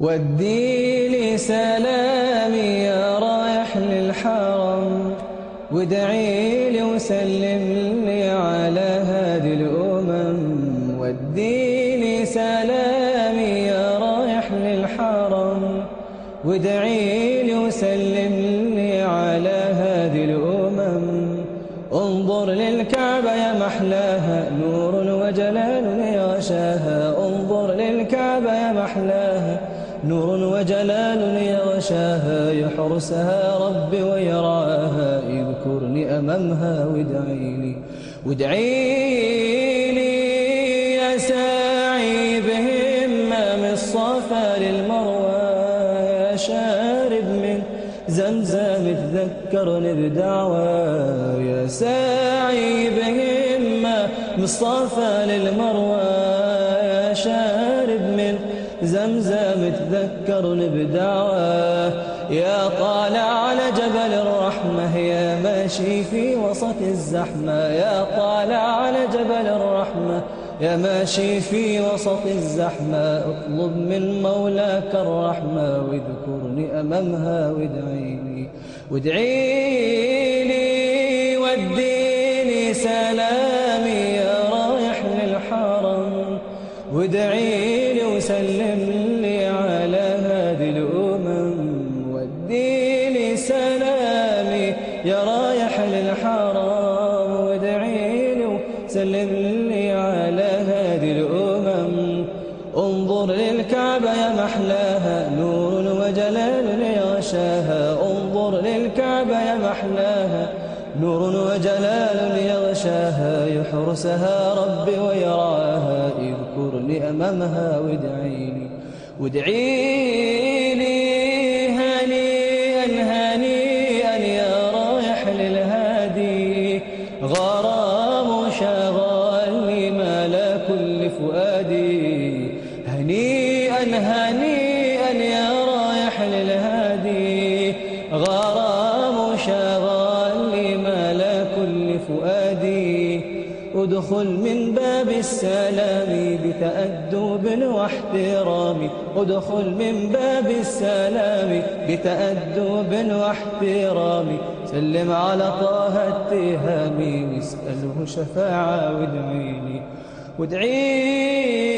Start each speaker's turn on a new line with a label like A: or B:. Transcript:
A: ودي لي سلامي يا رايح للحرم وادعي لي وسلم لي على هذه الأمم. ودي لي سلامي يا رايح للحرم وادعي لي وسلم لي على هذه الأمم. انظر للكعبة يا محلاها نور وجلال يغشاها. انظر للكعبة يا محلاها نور وجلال يغشاها يحرسها ربي ويراها يذكرني أمامها وادعي لي وادعي لي يا ساعي بهمة من الصفا للمروى يا شارب من زمزم تذكرني بدعوى يا ساعي بهمة من الصفا للمروى. زمزم تذكرني بدعوى يا طالع على جبل الرحمة يا ماشي في وسط الزحمة. يا طالع على جبل الرحمة يا ماشي في وسط الزحمة. اطلب من مولاك الرحمة واذكرني أمامها وادعيني وادعي لي وديني سلامي يا رايح للحرم. وادعي لي وسلم لي على هذه الأمم وديني سلامي. يا رايح للحرم وادعي لي وسلم لي على هذه الأمم. انظر للكعبة يا محلاها نور وجلال يغشاها. انظر للكعبة يا محلاها نور وجلال يغشاها. يحرسها ربي ويراها أمامها وادعيني وادعي لي هنيئا هنيئا يا رايح للهادي. غرام شغالي مال كل فؤادي. هنيئا هنيئا يا رايح للهادي. غرام شغالي مال كل فؤادي. ادخل من باب السلام بتأدب واحترام. ادخل من باب السلام بتأدب واحترام. سلم على طه التهامي واسأله شفاعة وادعيني وادعيني